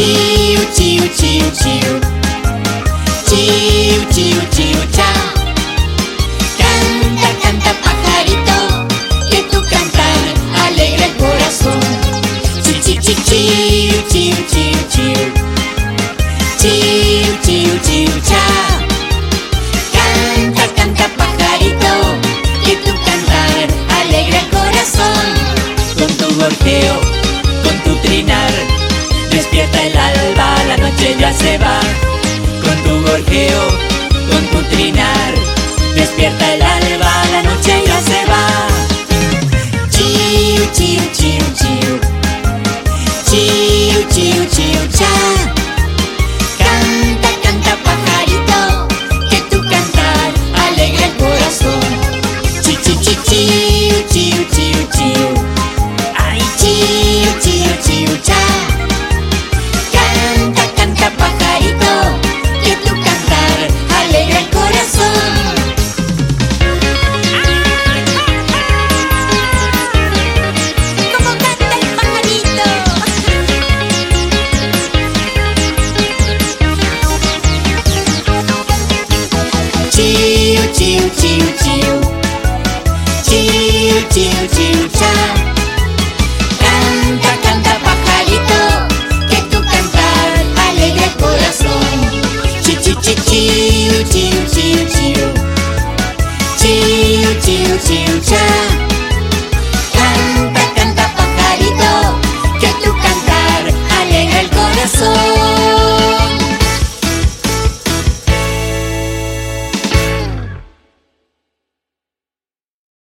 chiu chiu chiu chiu. Chiu chiu chiu cha canta canta pajarito que tu cantar alegra el corazón. Chiu chiu chiu chiu chiu chiu chiu. Chiu chiu chiu cha canta canta pajarito que tu cantar alegra el corazón. Con tu golpeo con tu trinar despierta el alba, la noche ya se va. Con tu gorjeo, con tu trinar, despierta el alba, la noche ya se va. Chiu, chiu, chiu, chiu. Chiu, chiu, chiu, cha. Canta, canta pajarito, que tu cantar alegra el corazón. Chi, chi, chi, chiu, chiu. chiu chiu chiu chiu chiu chiu cha.